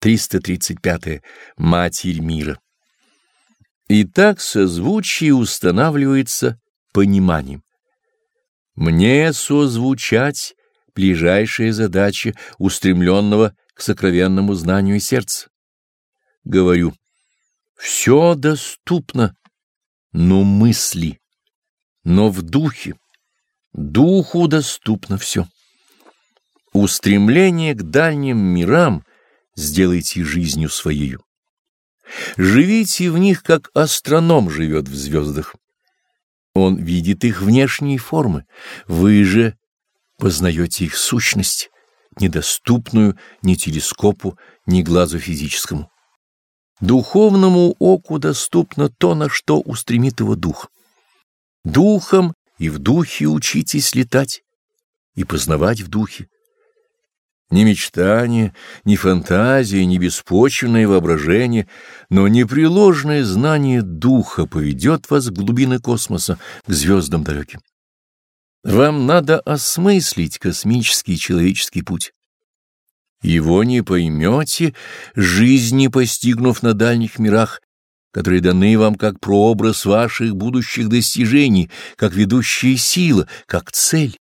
335. -е. Матерь мира. Итак, созвучие устанавливается пониманием. Мне созвучать ближайшая задача устремленного к сокровенному знанию сердца. Говорю, все доступно, но мысли, но в духе. Духу доступно все. Устремление к дальним мирам сделайте жизнью своей. Живите в них, как астроном живет в звездах. Он видит их внешние формы, вы же познаете их сущность, недоступную ни телескопу, ни глазу физическому. Духовному оку доступно то, на что устремит его дух. Духом и в духе учитесь летать и познавать в духе. Ни мечтание, ни фантазия, ни беспочвенное воображение, но непреложное знание духа поведет вас в глубины космоса, к звездам далеким. Вам надо осмыслить космический человеческий путь. Его не поймете, жизни постигнув на дальних мирах, которые даны вам как прообраз ваших будущих достижений, как ведущая сила, как цель.